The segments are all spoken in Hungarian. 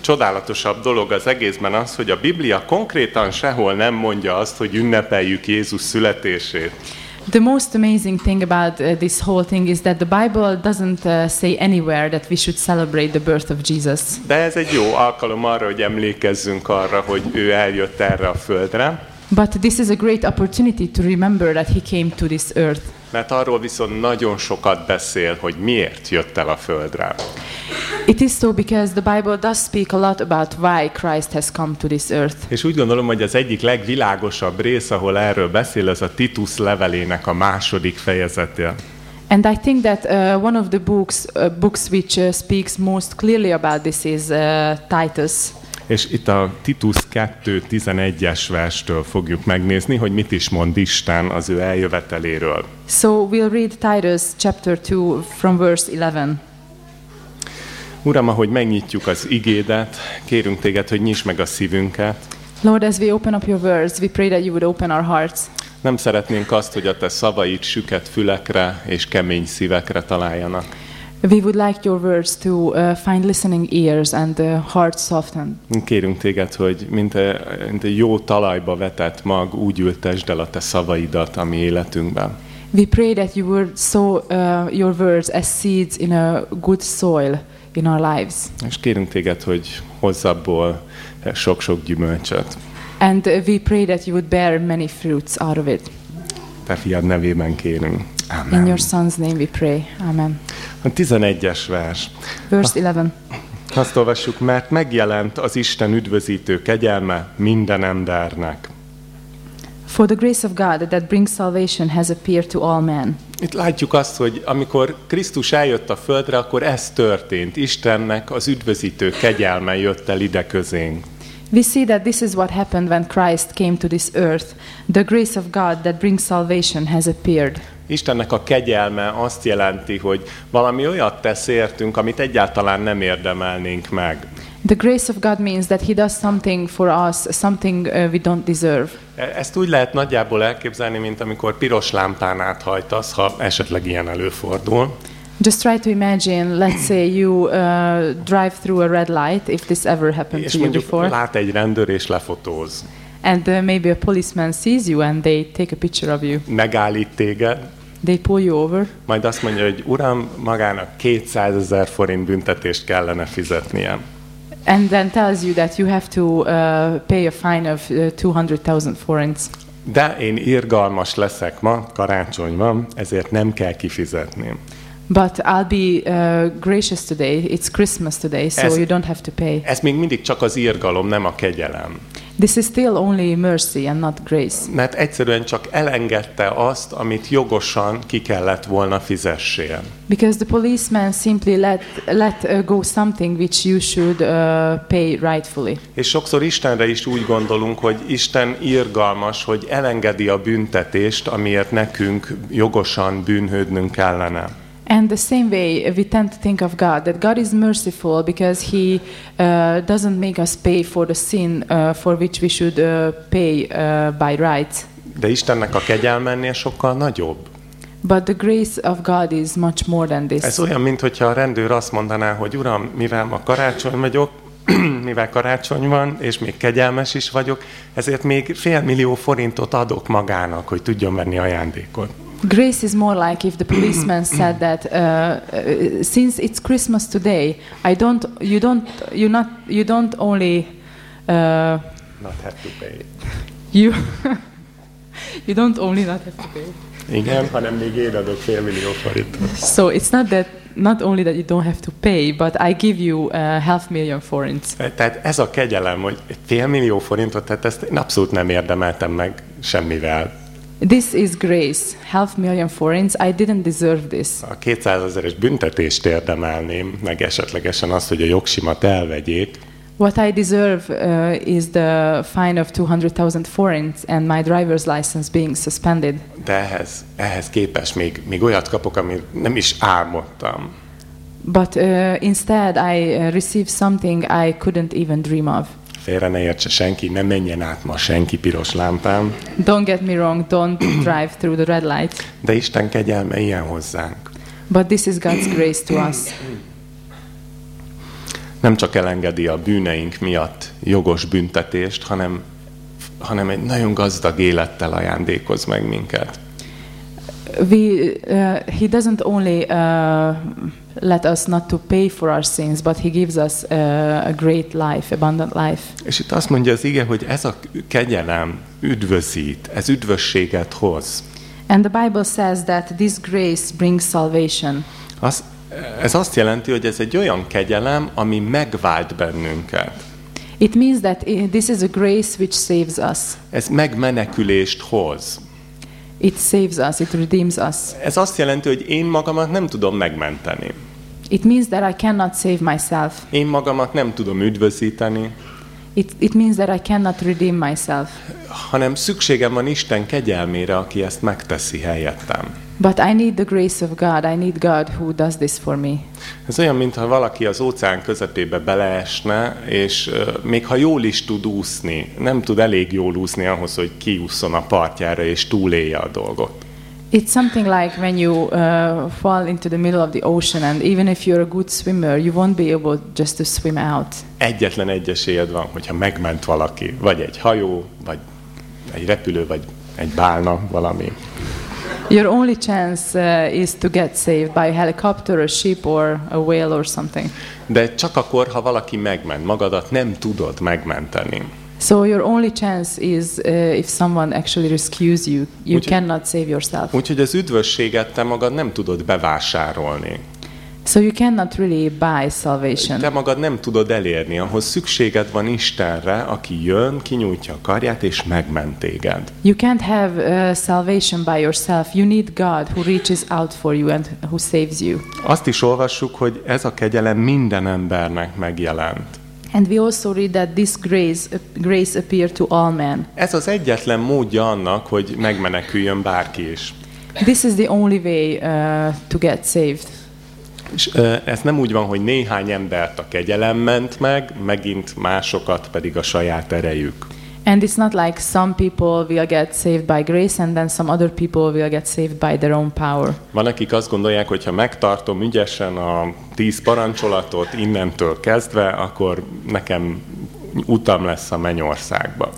Csodálatosabb dolog az egészben az, hogy a Biblia konkrétan sehol nem mondja azt, hogy ünnepeljük Jézus születését. The most amazing thing about uh, this whole thing is that the Bible doesn't uh, say anywhere that we should celebrate the birth of Jesus. De ez egy jó alkalom arra, hogy emlékezzünk arra, hogy ő eljött erre a földre, But this is a great opportunity to remember that he came to this earth. Mert arról viszont nagyon sokat beszél, hogy miért jött el a földre. It is so because the Bible does speak a lot about why Christ has come to this earth. És úgy gondolom, hogy az egyik legvilágosabb rész, ahol erről beszél, az a Titus levelének a második fejezete. And I think that uh, one of the books, uh, books which uh, speaks most clearly about this is uh, Titus. És itt a Titus 2.11-es verstől fogjuk megnézni, hogy mit is mond Isten az ő eljöveteléről. So we'll read Titus chapter 2 from verse 11. Uram, ahogy megnyitjuk az igédet, kérünk téged, hogy nyisd meg a szívünket. Lord, as we open up your words, we pray that you would open our hearts. Nem szeretnénk azt, hogy a te szavaid süket fülekre és kemény szívekre találjanak. We would like your words to uh, find listening ears and uh, hearts softened. Kérünk téged, hogy mint egy, mint egy jó talajba vetett mag, úgy ültesd el a te szavaidat a mi életünkben. We pray that you would sow uh, your words as seeds in a good soil in our lives. És kérünk téged, hogy hozz abból sok-sok gyümölcsöt. And uh, we pray that you would bear many fruits out of it. Te fiad nevében kérünk. In Amen. your son's name we pray. Amen. A 11-es vers. Verse 11. Azt olvassuk, mert megjelent az Isten üdvözítő kegyelme minden embernek. For the grace of God that brings salvation has appeared to all men. Itt látjuk azt, hogy amikor Krisztus eljött a földre, akkor ez történt. Istennek az üdvözítő kegyelme jött el ide közénk. We see that this is what happened when Christ came to this earth. The grace of God that brings salvation has appeared. Istennek a kegyelme azt jelenti, hogy valami olyat tesz értünk, amit egyáltalán nem érdemelnénk meg. The grace of God means that He does something for us, something uh, we don't deserve. E- Ezt úgy lehet nagyjából elképzelni, mint amikor piros lámpán áthajtasz, ha esetleg ilyen előfordul. Just try to imagine, let's say you uh, drive through a red light, if this ever happened És to you before, lát egy rendőr és lefotóz. and uh, maybe a policeman sees you and they take a picture of you. Megállít téged, They pull you over, majd azt mondja, hogy uram, magának 200 ezer forint büntetést kellene fizetnie. and then tells you that you have to uh, pay a fine of uh, 200,000 forints. De én irgalmas leszek ma, karácsony van, ezért nem kell kifizetni. But I'll be uh, gracious today. It's Christmas today, so Ez- you don't have to pay. Ez még mindig csak az irgalom, nem a kegyelem. This is still only mercy and not grace. Mert egyszerűen csak elengedte azt, amit jogosan ki kellett volna fizessél. Because the policeman simply let let uh, go something which you should uh, pay rightfully. És sokszor Istenre is úgy gondolunk, hogy Isten irgalmas, hogy elengedi a büntetést, amiért nekünk jogosan bűnhődnünk kellene. And the same way, we tend to think of God that God is merciful because He uh, doesn't make us pay for the sin uh, for which we should uh, pay uh, by rights. De Istennek a kegyelme ennél sokkal nagyobb. But the grace of God is much more than Ez this. olyan, mintha a rendőr azt mondaná, hogy uram, mivel ma karácsony vagyok, mivel karácsony van, és még kegyelmes is vagyok, ezért még fél millió forintot adok magának, hogy tudjon venni ajándékot. Grace is more like if the policeman said that uh, uh, since it's Christmas today, I don't, you don't, you not, you don't only, uh, Not have to pay. you, you don't only not have to pay. Igen, hanem még én adok fél millió forintot. So it's not that, not only that you don't have to pay, but I give you uh, half million forints. Tehát ez a kegyelem, hogy fél millió forintot, tehát ezt én abszolút nem érdemeltem meg semmivel. This is grace, half million forints. I didn't deserve this. A 200 ezeres büntetést érdemelném, meg esetlegesen azt, hogy a jogsimat elvegyék, What I deserve uh, is the fine of 200,000 forints and my driver's license being suspended. de ehhez, ehhez képest még, még olyat kapok, amit nem is álmodtam. But uh, instead, I uh, received something I couldn't even dream of. Félre ne értse senki, ne menjen át ma senki piros lámpán, Don't get me wrong, don't drive through the red light. de Isten kegyelme ilyen hozzánk. But this is God's grace to us. Nem csak elengedi a bűneink miatt jogos büntetést, hanem, hanem egy nagyon gazdag élettel ajándékoz meg minket. We, uh, he doesn't only uh, let us not to pay for our sins, but he gives us uh, a great life, abundant life. És itt azt mondja az ige, hogy ez a kegyelem üdvözít, ez üdvösséget hoz. And the Bible says that this grace brings salvation. Az, ez azt jelenti, hogy ez egy olyan kegyelem, ami megvált bennünket. It means that this is a grace which saves us. Ez megmenekülést hoz. It saves us, it redeems us. Ez azt jelenti, hogy én magamat nem tudom megmenteni. It means that I cannot save myself. Én magamat nem tudom üdvözíteni, It, it means that I cannot redeem myself. hanem szükségem van Isten kegyelmére, aki ezt megteszi helyettem. But I need the grace of God. I need God who does this for me. Ez olyan, mintha valaki az óceán közepébe beleesne, és ö, még ha jól is tud úszni, nem tud elég jól úszni ahhoz, hogy kiúszson a partjára és túlélje a dolgot. It's something like when you uh, fall into the middle of the ocean, and even if you're a good swimmer, you won't be able just to swim out. Egyetlen egy esélyed van, hogyha megment valaki, vagy egy hajó, vagy egy repülő, vagy egy bálna, valami. Your only chance uh, is to get saved by a helicopter, a ship, or a whale, or something. De csak akkor, ha valaki megment, magadat nem tudod megmenteni. So your only chance is uh, if someone actually rescues you. You Úgyhogy- cannot save yourself. Úgyhogy az üdvösséget te magad nem tudod bevásárolni. So you cannot really buy salvation. Te magad nem tudod elérni, ahhoz szükséged van Istenre, aki jön, kinyújtja a karját és megment téged. You can't have uh, salvation by yourself. You need God who reaches out for you and who saves you. Azt is olvassuk, hogy ez a kegyelem minden embernek megjelent. And we also read that this grace, grace appeared to all men. Ez az egyetlen módja annak, hogy megmeneküljön bárki is. This is the only way uh, to get saved. És ez nem úgy van, hogy néhány embert a kegyelem ment meg, megint másokat pedig a saját erejük. And it's not like some people will get saved by grace and then some other people will get saved by their own power. Van, akik azt gondolják, hogy ha megtartom ügyesen a tíz parancsolatot innentől kezdve, akkor nekem utam lesz a mennyországba.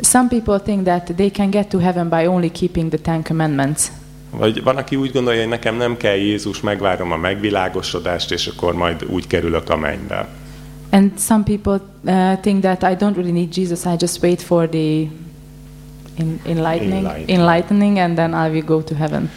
Some people think that they can get to heaven by only keeping the Ten Commandments. Vagy van, aki úgy gondolja, hogy nekem nem kell Jézus, megvárom a megvilágosodást, és akkor majd úgy kerülök a mennybe. And some people uh, think that I don't really need Jesus, I just wait for the in, enlightening, Enlightening. enlightening and then I will go to heaven.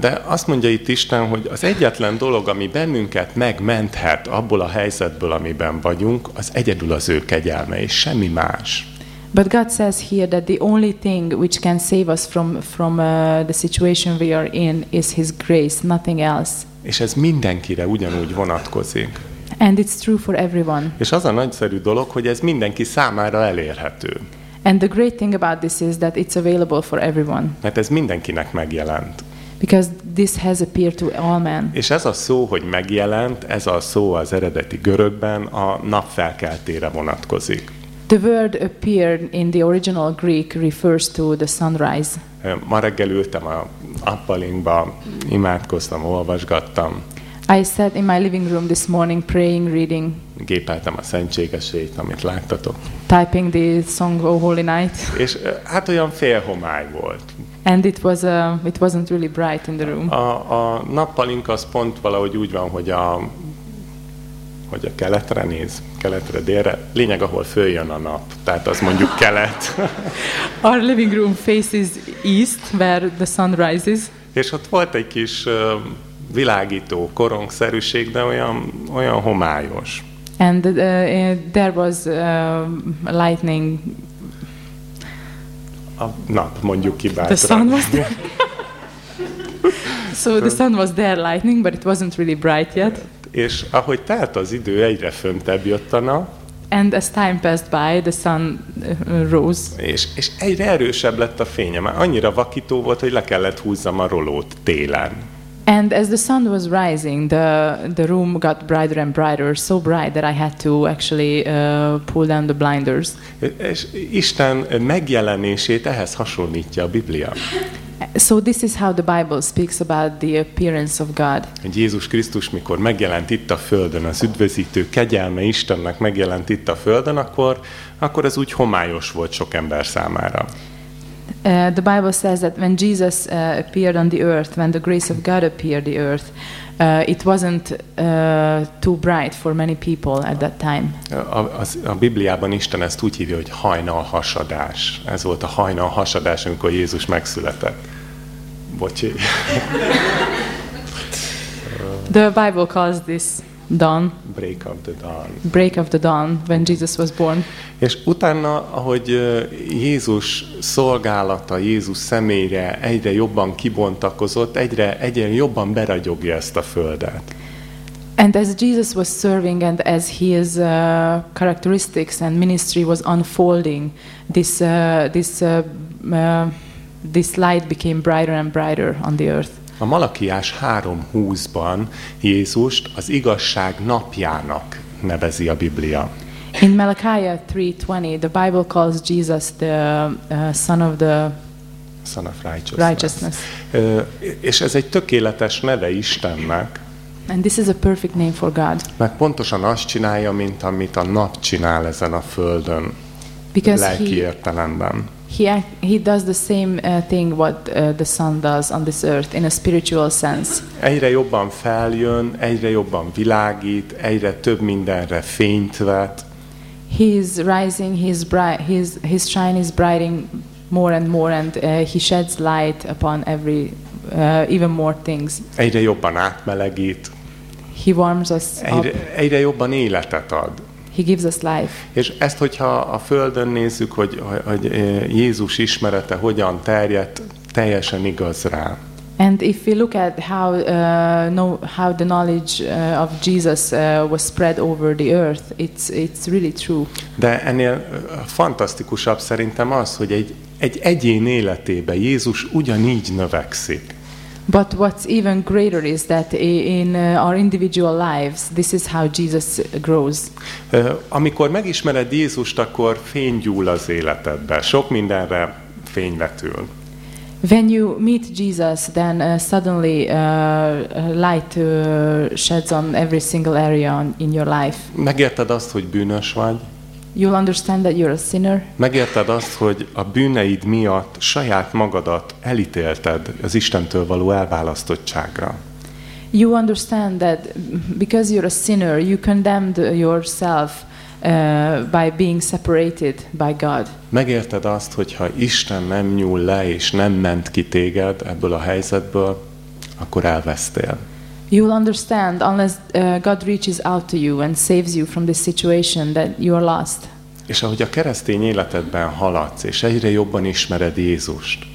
De azt mondja itt Isten, hogy az egyetlen dolog, ami bennünket megmenthet abból a helyzetből, amiben vagyunk, az egyedül az ő kegyelme, és semmi más. But God says here that the only thing which can save us from, from uh, the situation we are in is His grace, nothing else. És ez mindenkire ugyanúgy vonatkozik. And it's true for everyone. És az a nagyszerű dolog, hogy ez mindenki számára elérhető. And the great thing about this is that it's available for everyone Mert ez mindenkinek megjelent. because this has appeared to all men. És ez a szó, hogy megjelent, ez a szó az eredeti görögben a napfelkeltére vonatkozik. The word appeared in the original Greek refers to the sunrise. Ma reggel ültem a appalinkba, imádkoztam, olvasgattam, I sat in my living room this morning praying, reading, gépeltem a szentségesét, amit láttatok. typing the song "O Holy Night," És hát olyan félhomály volt. and it was uh, it wasn't really bright in the room. A, a nappalink az pont valahogy úgy van, hogy a, hogy a keletre néz, keletre, délre, lényeg, ahol följön a nap, tehát az mondjuk kelet. Our living room faces east, where the sun rises, És ott volt egy kis világító korongszerűség, de olyan, olyan homályos. and uh, uh, there was uh, lightning. A nap mondjuk ki The bátran. sun was there. so the sun was there, lightning, but it wasn't really bright yet. És ahogy telt az idő, egyre föntebb jött a nap, And as time passed by, the sun uh, rose, és, és egyre erősebb lett a fénye. Már annyira vakító volt, hogy le kellett húzzam a rolót télen. And as the sun was rising, the the room got brighter and brighter, so bright that I had to actually uh, pull down the blinders. És Isten megjelenését ehhez hasonlítja a Biblia. So this is how the Bible speaks about the appearance of God. Hogy Jézus Krisztus, mikor megjelent itt a Földön, az üdvözítő kegyelme Istennek megjelent itt a Földön, akkor, akkor ez úgy homályos volt sok ember számára. Uh, the Bible says that when Jesus uh, appeared on the earth, when the grace of God appeared the earth, uh, it wasn't uh, too bright for many people at that time. A, az, a Bibliában Isten ezt úgy hívja, hogy hajnal hasadás. Ez volt a hajnal hasadás, amikor Jézus megszületett. Bocsi. The Bible calls this dawn, Break of the dawn. break of the dawn, when Jesus was born. És utána, ahogy Jézus szolgálata, Jézus személyre egyre jobban kibontakozott, egyre, egyre jobban beragyogja ezt a földet. And as Jesus was serving and as his uh, characteristics and ministry was unfolding, this, uh, this, uh, uh, this light became brighter and brighter on the earth. A Malakiás 3.20-ban Jézust az igazság napjának nevezi a Biblia. In Malachi 3:20, the Bible calls Jesus the uh, son of the Son of Righteousness. righteousness. Ö, És ez egy tökéletes neve Istennek, And this is a perfect name for God mert pontosan azt csinálja, mint amit a nap csinál ezen a földön, because lelki he, értelemben. He, he does the same uh, thing what uh, the sun does on this earth in a spiritual sense. Egyre jobban feljön, egyre jobban világít, egyre több mindenre fényt vet, He is rising, his, bright, his, his shine is brightening more and more, and uh, he sheds light upon every, uh, even more things. egyre jobban átmelegít, He warms us up, egyre, egyre jobban életet ad. He gives us life. És ezt, hogyha a Földön nézzük, hogy, hogy eh, Jézus ismerete hogyan terjedt, teljesen igaz rá. And if we look at how, uh, know, how the knowledge uh, of Jesus uh, was spread over the earth, it's, it's really true. De ennél eh, fantasztikusabb szerintem az, hogy egy, egy egyén életébe Jézus ugyanígy növekszik. But what's even greater is that in uh, our individual lives, this is how Jesus grows. Amikor megismered Jézust, akkor fény gyúl az életedbe. Sok mindenre fény vetül. When you meet Jesus, then uh, suddenly uh, uh, light uh, sheds on every single area in your life. Megérted azt, hogy bűnös vagy? You'll understand that you're a sinner. Megérted azt, hogy a bűneid miatt saját magadat elítélted az Istentől való elválasztottságra. You understand that because you're a sinner, you condemned yourself uh, by being separated by God. Megérted azt, hogy ha Isten nem nyúl le és nem ment ki téged ebből a helyzetből, akkor elvesztél. You will understand unless uh, God reaches out to you and saves you from this situation that you are lost. És ahogy a keresztény életedben haladsz, és egyre jobban ismered Jézust,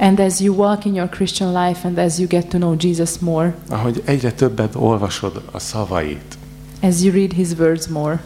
And as you walk in your Christian life and as you get to know Jesus more, ahogy egyre többet olvasod a szavait, as you read his words more,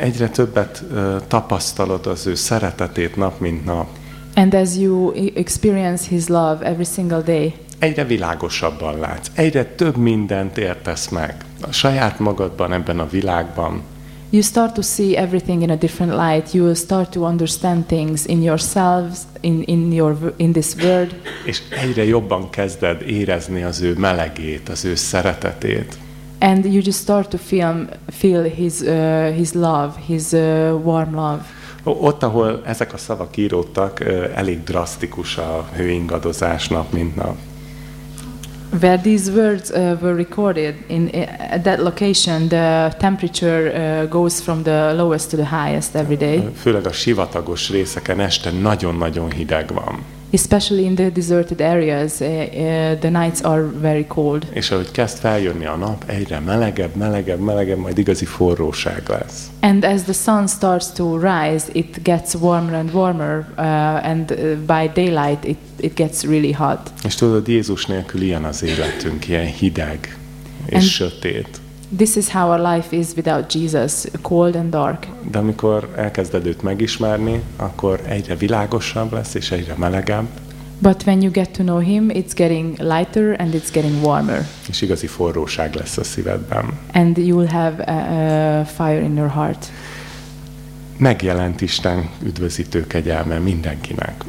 egyre többet ö, tapasztalod az ő szeretetét nap mint nap, and as you e- experience his love every single day, egyre világosabban látsz, egyre több mindent értesz meg a saját magadban ebben a világban, you start to see everything in a different light. You will start to understand things in yourselves, in, in, your, in this world, és egyre jobban kezded érezni az ő melegét, az ő szeretetét. and you just start to feel, feel his, uh, his love, his uh, warm love. Ott, ahol ezek a szavak íródtak, elég drasztikus a hőingadozás nap mint nap. Where these words uh, were recorded, in, at that location, the temperature uh, goes from the lowest to the highest every day. Főleg a sivatagos részeken este nagyon-nagyon hideg van. Especially in the deserted areas, uh, uh, the nights are very cold. És ahogy kezd feljönni a nap, egyre melegebb, melegebb, melegebb, majd igazi forróság lesz. And as the sun starts to rise, it gets warmer and warmer, uh, and uh, by daylight, it, it gets really hot. És tudod, Jézus nélkül ilyen az életünk, ilyen hideg és And- sötét. This is how our life is without Jesus, cold and dark. De amikor elkezded őt megismerni, akkor egyre világosabb lesz, és egyre melegebb, But when you get to know Him, it's getting lighter and it's getting warmer, és igazi forróság lesz a szívedben. and you will have a, a fire in your heart. Megjelent Isten üdvözítő kegyelme mindenkinek.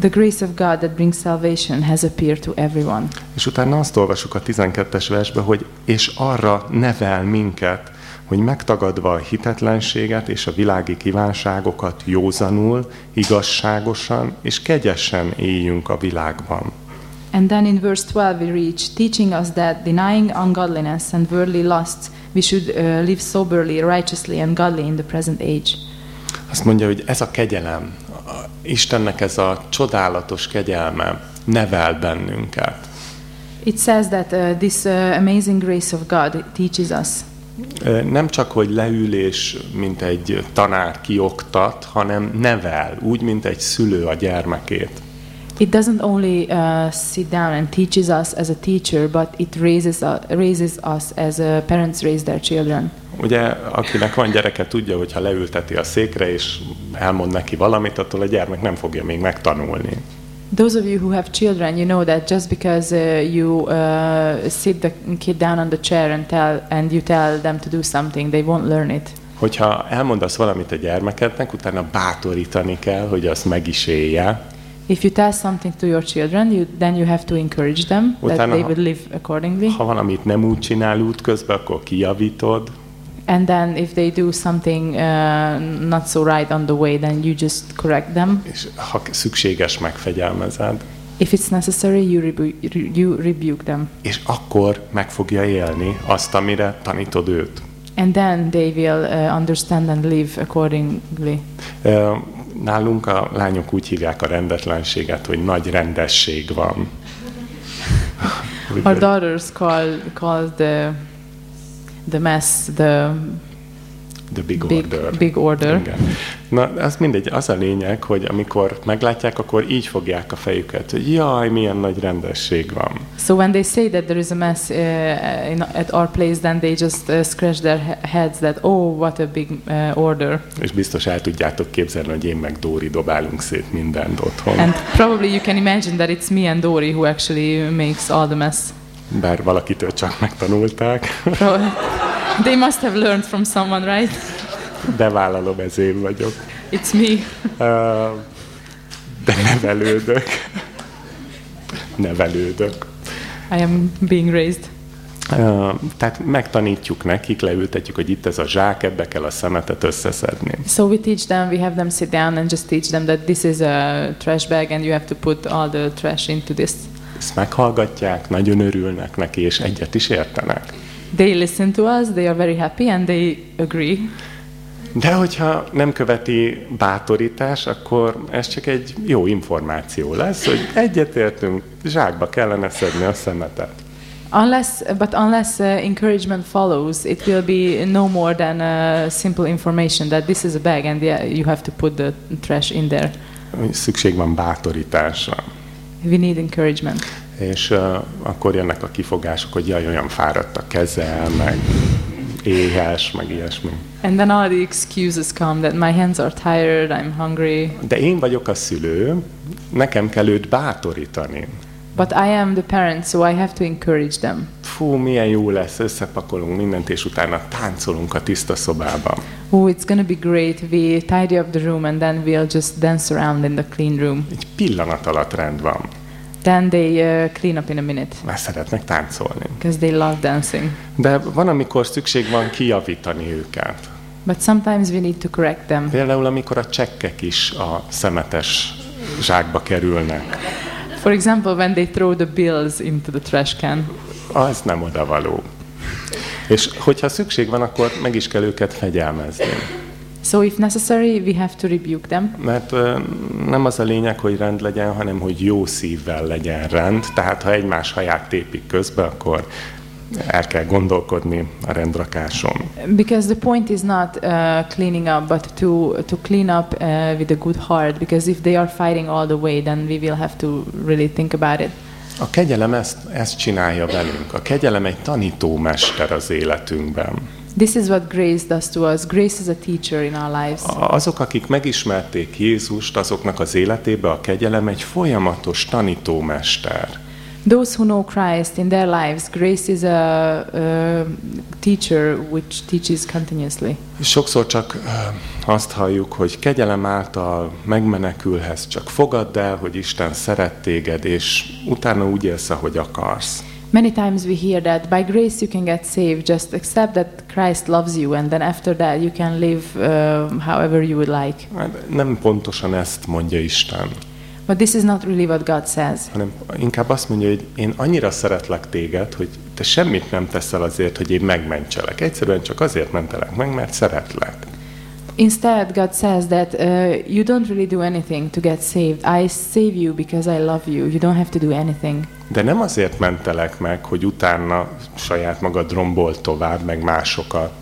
The grace of God that brings salvation has appeared to everyone. És utána azt olvasjuk a 12-es versbe, hogy és arra nevel minket, hogy megtagadva a hitetlenséget és a világi kívánságokat józanul, igazságosan és kegyesen éljünk a világban. And then in verse 12 we reach, teaching us that denying ungodliness and worldly lusts, we should uh, live soberly, righteously, and godly in the present age. Azt mondja, hogy ez a kegyelem, Istennek ez a csodálatos kegyelme nevel bennünket. It says that uh, this uh, amazing grace of God teaches us. Nem csak, hogy leül és mint egy tanár kioktat, hanem nevel, úgy, mint egy szülő a gyermekét. It doesn't only uh, sit down and teaches us as a teacher, but it raises, uh, raises us as uh, parents raise their children. Ugye, akinek van gyereke, tudja, hogy ha leülteti a székre, és elmond neki valamit, attól a gyermek nem fogja még megtanulni. Those of you who have children, you know that just because uh, you uh, sit the kid down on the chair and tell and you tell them to do something, they won't learn it. Hogyha elmondasz valamit a gyermekednek, utána bátorítani kell, hogy azt meg is élje. If you tell something to your children, you, then you have to encourage them that Utána they ha- will live accordingly. Ha valamit nem úgy csinál útközben, akkor kijavítod, And then if they do something uh, not so right on the way, then you just correct them. és ha szükséges, megfegyelmezed. If it's necessary, you, rebu- you rebuke them. És akkor meg fogja élni azt, amire tanítod őt. And then they will uh, understand and live accordingly. Ö, Nálunk a lányok úgy hívják a rendetlenséget, hogy nagy rendesség van. Our daughters call, call the, the mess the The big, big, order. big order. Igen. Na, az mindegy, az a lényeg, hogy amikor meglátják, akkor így fogják a fejüket, hogy jaj, milyen nagy rendesség van. So when they say that there is a mess uh, in, at our place, then they just uh, scratch their he- heads that, oh, what a big uh, order. És biztos el tudjátok képzelni, hogy én meg Dóri dobálunk szét mindent otthon. And probably you can imagine that it's me and Dori who actually makes all the mess. Bár valakitől csak megtanulták, they must have learned from someone, right? de vállalom, ez én vagyok. It's me. De nevelődök. Nevelődök. I am being raised. Ö, Tehát megtanítjuk nekik, leültetjük, hogy itt ez a zsák, ebbe kell a szemetet összeszedni. So we teach them, we have them sit down and just teach them that this is a trash bag and you have to put all the trash into this. Ezt meghallgatják, nagyon örülnek neki, és egyet is értenek. They listen to us, they are very happy and they agree. De hogyha nem követi bátorítás, akkor ez csak egy jó információ lesz, hogy egyetértünk, zsákba kellene szedni a szemetet. Unless, but unless uh, encouragement follows, it will be no more than a simple information that this is a bag and yeah, you have to put the trash in there. Szükség van bátorításra. We need encouragement. És uh, akkor jönnek a kifogások, hogy jaj, olyan fáradt a keze, meg éhes, meg ilyesmi. And then all the excuses come that my hands are tired, I'm hungry. De én vagyok a szülő, nekem kell őt bátorítani. But I am the parent, so I have to encourage them. Fú, milyen jó lesz, összepakolunk mindent, és utána táncolunk a tiszta szobában. Oh, it's gonna be great. We tidy up the room and then we'll just dance around in the clean room. Egy pillanat alatt rend van, Then they uh, clean up in a minute mert szeretnek táncolni. because they love dancing. De van, amikor szükség van kijavítani őket. But sometimes we need to correct them. Például, amikor a csekkek is a szemetes zsákba kerülnek. For example, when they throw the bills into the trash can. Az nem odavaló. És hogyha szükség van, akkor meg is kell őket fegyelmezni. So if necessary, we have to rebuke them. Mert ö, nem az a lényeg, hogy rend legyen, hanem hogy jó szívvel legyen rend. Tehát ha egymás haját tépik közbe, akkor el kell gondolkodni a rendrakáson. Because the point is not uh, cleaning up, but to, to clean up uh, with a good heart. Because if they are fighting all the way, then we will have to really think about it. A kegyelem ezt, ezt csinálja velünk. A kegyelem egy tanítómester az életünkben. This is what grace does to us. Grace is a teacher in our lives. Azok, akik megismerték Jézust, azoknak az életébe a kegyelem egy folyamatos tanítómester. Those who know Christ in their lives, grace is a, a teacher which teaches continuously. Sokszor csak azt halljuk, hogy kegyelem által megmenekülhez, csak fogadd el, hogy Isten szeret téged, és utána úgy élsz, ahogy akarsz. Many times we hear that by grace you can get saved, just accept that Christ loves you, and then after that you can live uh, however you would like. Hát Nem pontosan ezt mondja Isten, But this is not really what God says. hanem inkább azt mondja, hogy én annyira szeretlek téged, hogy te semmit nem teszel azért, hogy én megmentselek. Egyszerűen csak azért mentelek meg, mert szeretlek. Instead, God says that uh, you don't really do anything to get saved. I save you because I love you. You don't have to do anything. De nem azért mentelek meg, hogy utána saját magad rombol tovább, meg másokat,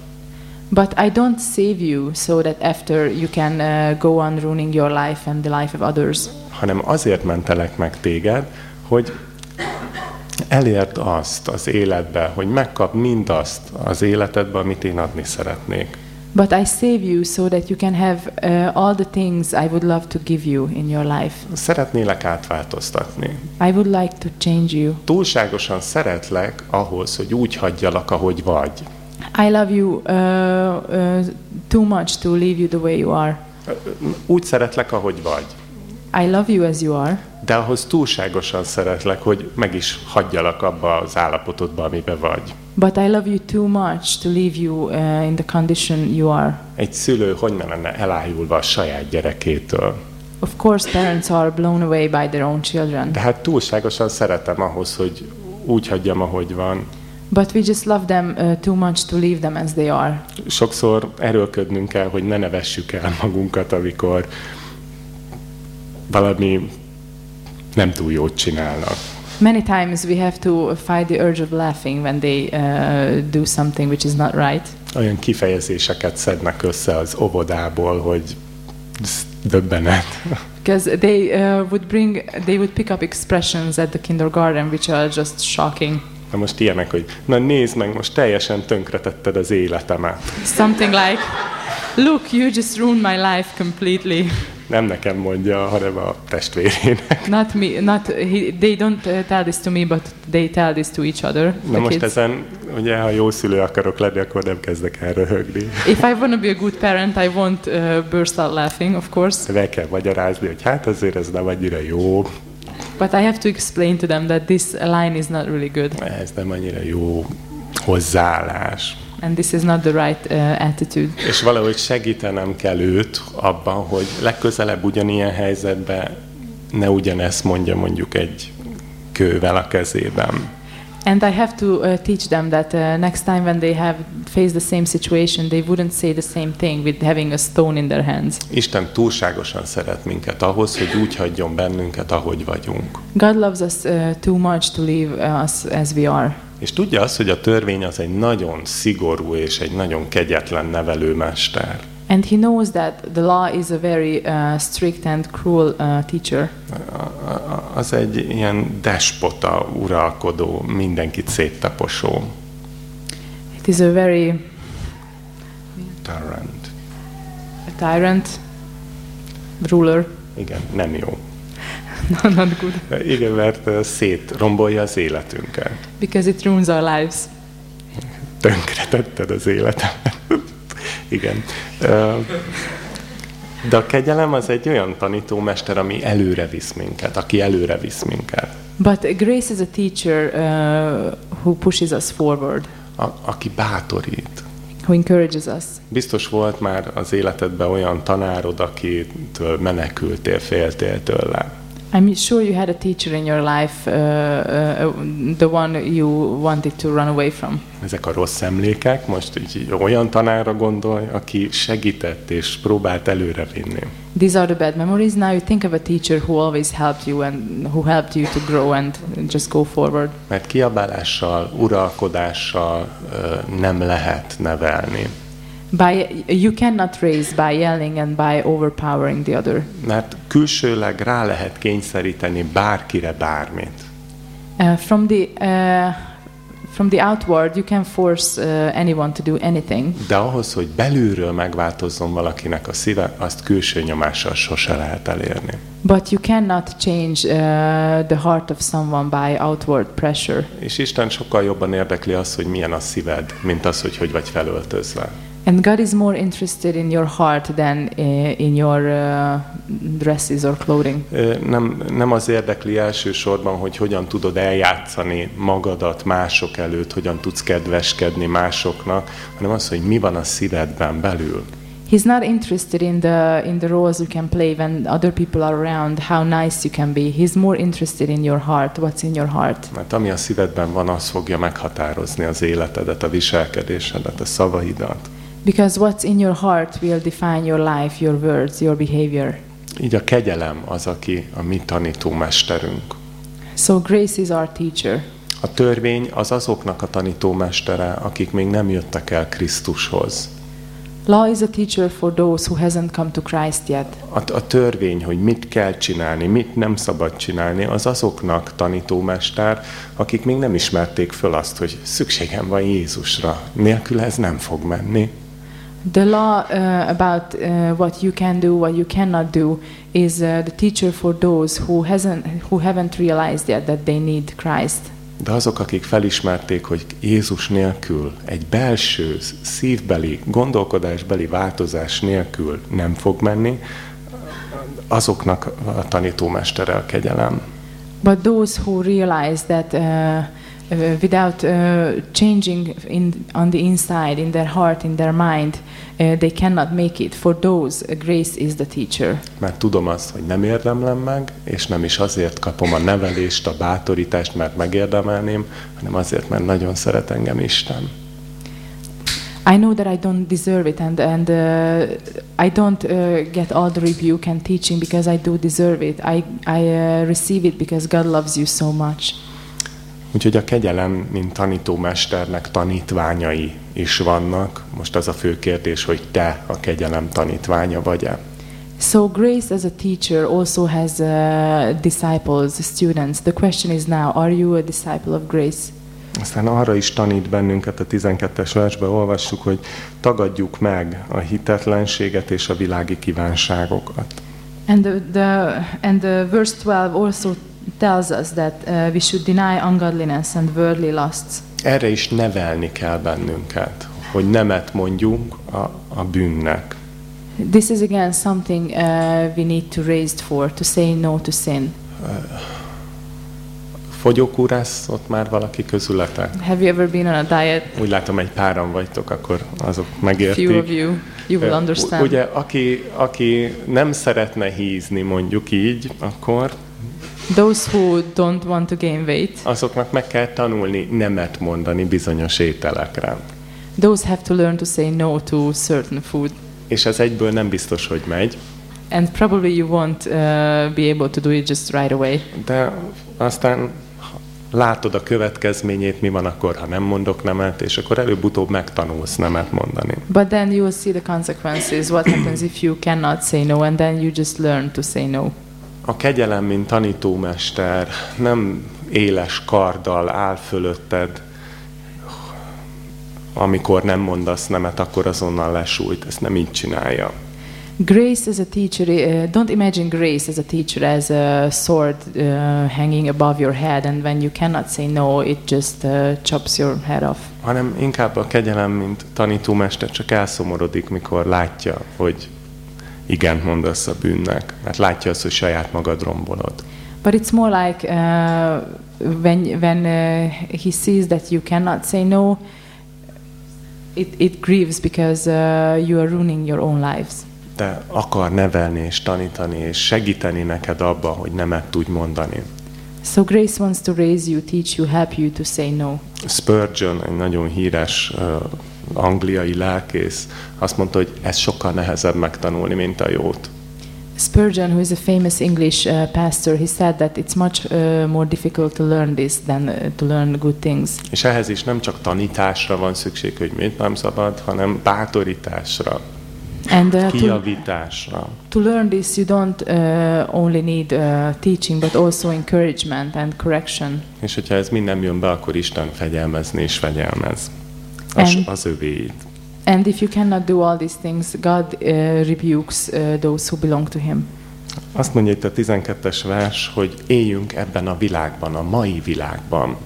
But I don't save you so that after you can uh, go on ruining your life and the life of others. Hanem azért mentelek meg téged, hogy elérd azt az életbe, hogy megkap mindazt az életedbe, amit én adni szeretnék. But I save you so that you can have uh, all the things I would love to give you in your life. Szeretnélek átváltoztatni. I would like to change you. Túlságosan szeretlek ahhoz, hogy úgy hagyjalak, ahogy vagy. I love you uh, uh, too much to leave you the way you are. Úgy szeretlek, ahogy vagy. I love you as you are, De ahhoz túlságosan szeretlek, hogy meg is hagyjalak abba az állapotodba, amiben vagy. but I love you too much to leave you uh, in the condition you are. Egy szülő hogy ne lenne elájulva a saját gyerekétől. Of course, parents are blown away by their own children, De hát túlságosan szeretem ahhoz, hogy úgy hagyjam, ahogy van. but we just love them uh, too much to leave them as they are. Sokszor erőlködnünk kell, hogy ne nevessük el magunkat, amikor valami nem túl jót csinálnak. Many times we have to fight the urge of laughing when they uh, do something which is not right. Olyan kifejezéseket szednek össze az óvodából, hogy döbbenet. Because they uh, would bring, they would pick up expressions at the kindergarten which are just shocking. Na most ilyenek, hogy na nézd meg, most teljesen tönkretetted az életemet. Something like, "Look, you just ruined my life completely." Nem nekem mondja, hanem a testvérének. Not me. Not he, they don't uh, tell this to me, but they tell this to each other. Na most kids. ezen, ugye, ha jó szülő akarok lenni, akkor nem kezdek el röhögni. If I want to be a good parent, I won't uh, burst out laughing, of course. Meg kell magyarázni, hogy hát azért ez nem annyira jó, But I have to explain to them that this line is not really good, ez nem annyira jó hozzáállás. And this is not the right uh, attitude. És valahogy segítenem kell őt abban, hogy legközelebb ugyanilyen helyzetben ne ugyanezt mondja mondjuk egy kővel a kezében. And I have to uh, teach them that uh, next time when they have faced the same situation, they wouldn't say the same thing with having a stone in their hands. Isten túlságosan szeret minket ahhoz, hogy úgy hagyjon bennünket, ahogy vagyunk. God loves us uh, too much to leave uh, us as we are. És tudja azt, hogy a törvény az egy nagyon szigorú és egy nagyon kegyetlen nevelőmester. And he knows that the law is a very uh, strict and cruel uh, teacher. Az egy ilyen despota, uralkodó, mindenkit széttaposó. It is a very Tyrant. a tyrant, ruler. Igen, nem jó. no, not good. Igen, mert ö, szétrombolja az életünket. Because it ruins our lives. Tönkretetted az életemet. Igen. De a kegyelem az egy olyan tanítómester, ami előre visz minket, aki előre visz minket. But grace is a teacher uh, who pushes us forward, A, aki bátorít. who encourages us. Biztos volt már az életedben olyan tanárod, akitől menekültél, féltél tőle. I'm sure you had a teacher in your life, uh, uh, the one you wanted to run away from. Ezek a rossz emlékek, most így, olyan tanára gondolj, aki segített és próbált előrevinni. These are the bad memories. Now you think of a teacher who always helped you and who helped you to grow and just go forward. Mert kiabálással, uralkodással ö, nem lehet nevelni. By you cannot raise by yelling and by overpowering the other. Mert külsőleg rá lehet kényszeríteni bárkire bármit. Uh, from the uh, From the outward, you can force uh, anyone to do anything, De ahhoz, hogy belülről megváltozzon valakinek a szíve, azt külső nyomással sose lehet elérni. but you cannot change uh, the heart of someone by outward pressure. És Isten sokkal jobban érdekli az, hogy milyen a szíved, mint az, hogy hogy vagy felöltözve. And God is more interested in your heart than uh, in your uh, dresses or clothing. Ö, Nem, nem az érdekli elsősorban, hogy hogyan tudod eljátszani magadat mások előtt, hogyan tudsz kedveskedni másoknak, hanem az, hogy mi van a szívedben belül. He's not interested in the in the roles you can play when other people are around, how nice you can be. He's more interested in your heart, what's in your heart. Mert ami a szívedben van, az fogja meghatározni az életedet, a viselkedésedet, a szavaidat. Because what's in your heart will define your life, your words, your behavior. Így a kegyelem az, aki a mi tanítómesterünk. So grace is our teacher. A törvény az azoknak a tanítómestere, akik még nem jöttek el Krisztushoz. Law is a teacher for those who hasn't come to Christ yet. A, a törvény, hogy mit kell csinálni, mit nem szabad csinálni, az azoknak tanítómester, akik még nem ismerték föl azt, hogy szükségem van Jézusra. Nélkül ez nem fog menni. The law uh, about uh, what you can do, what you cannot do, is uh, the teacher for those who hasn't, who haven't realized yet that they need Christ. De azok, akik felismerték, hogy Jézus nélkül, egy belső, szívbeli, gondolkodásbeli változás nélkül nem fog menni, azoknak a tanítómestere a kegyelem. But those who realize that uh, uh, without uh, changing in, on the inside, in their heart, in their mind, uh, they cannot make it. For those, uh, grace is the teacher. Mert tudom azt, hogy nem érdemlem meg, és nem is azért kapom a nevelést, a bátorítást, mert megérdemelném, hanem azért, mert nagyon szeret engem Isten. I know that I don't deserve it, and and uh, I don't uh, get all the rebuke and teaching because I do deserve it. I I uh, receive it because God loves you so much. Úgyhogy a kegyelem, mint tanítómesternek tanítványai is vannak. Most az a fő kérdés, hogy te a kegyelem tanítványa vagy-e. So grace as a teacher also has uh, disciples, students. The question is now: Are you a disciple of grace? Aztán arra is tanít bennünket a 12-es versben, olvassuk, hogy tagadjuk meg a hitetlenséget és a világi kívánságokat. And the, the and the verse twelve also tells us that uh, we should deny ungodliness and worldly lusts. Erre is nevelni kell bennünket, hogy nemet mondjunk a, a bűnnek. This is again something uh, we need to raise for to say no to sin. Fogyókúrászott már valaki közületek? Have you ever been on a diet? Úgy látom, egy páran vagytok, akkor azok Few of megértik. you, you will understand. Ugye, aki, aki nem szeretne hízni, mondjuk így, akkor Those who don't want to gain weight, azoknak meg kell tanulni nemet mondani bizonyos ételekre. those have to learn to say no to certain food. És ez egyből nem biztos, hogy megy, And probably you won't uh, be able to do it just right away. de aztán látod a következményét, mi van akkor, ha nem mondok nemet, és akkor előbb-utóbb megtanulsz nemet mondani. But then you will see the consequences. What happens if you cannot say no, and then you just learn to say no. A kegyelem, mint tanítómester, nem éles karddal áll fölötted, amikor nem mondasz nemet, akkor azonnal lesújt. Ezt nem így csinálja. Grace as a teacher, uh, don't imagine grace as a teacher as a sword uh, hanging above your head, and when you cannot say no, it just uh, chops your head off. Hanem inkább a kegyelem, mint tanítómester csak elszomorodik, mikor látja, hogy igent mondasz a bűnnek. Mert látja azt, hogy saját magad rombolod. But it's more like uh, when when uh, he sees that you cannot say no, it, it grieves because uh, you are ruining your own lives. De akar nevelni és tanítani és segíteni neked abba, hogy nemet tudj mondani. So grace wants to raise you, teach you, help you to say no. Spurgeon, egy nagyon híres uh, angliai lelkész, azt mondta, hogy ez sokkal nehezebb megtanulni, mint a jót. Spurgeon, who is a famous English uh, pastor, he said that it's much uh, more difficult to learn this than uh, to learn good things. És ehhez is nem csak tanításra van szükség, hogy mit nem szabad, hanem bátorításra. And uh, to, kijavításra. to learn this, you don't uh, only need uh, teaching, but also encouragement and correction. És hogyha ez mind nem jön be, akkor Isten fegyelmezni és fegyelmez. Az, övéit. And if you cannot do all these things, God uh, rebukes uh, those who belong to Him. Azt mondja itt a 12-es vers, hogy éljünk ebben a világban, a mai világban.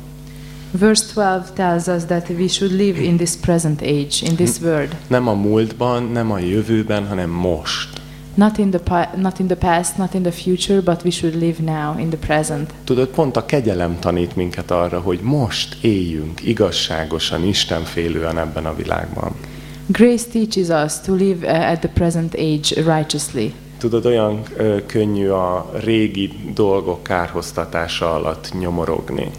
Verse 12 tells us that we should live in this present age, in this world, Nem a múltban, nem a jövőben, hanem most. Not in the not in the past, not in the future, but we should live now in the present. Tudod, pont a kegyelem tanít minket arra, hogy most éljünk igazságosan, Istenfélően ebben a világban. Grace teaches us to live uh, at the present age righteously. Tudod, olyan ö, könnyű a régi dolgok kárhoztatása alatt nyomorogni.